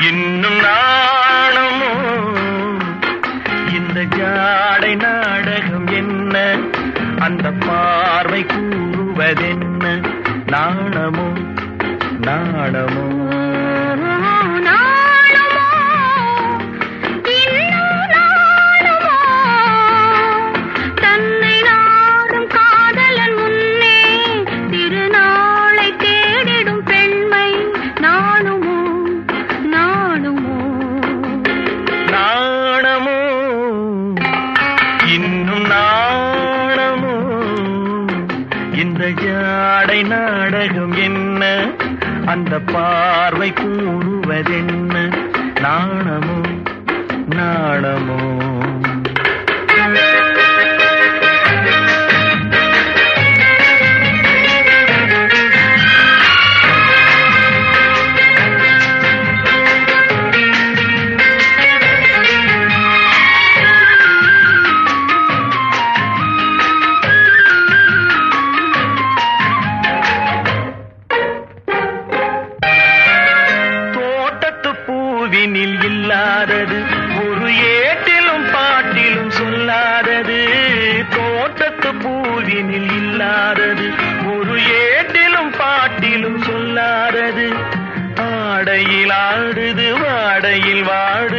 இன்னும் நாணமோ இந்த ஜாடை நாடகம் என்ன? அந்த பார்வை கூறுவதென்ன? நாணமோ? நாணமோ? இந்த ஜாடை நாடகம் என்ன? அந்த பார்வை கூறுவதென்ன? நாணமோ நாணமோ? சொல்லாதது. ஒரு ஏட்டிலும் பாட்டிலும் சொல்லாதது. தோட்டத்து பூவினில் இல்லாதது. ஒரு ஏட்டிலும் பாட்டிலும் சொல்லாதது. ஆடையில் ஆடுது வாடையில் வாடு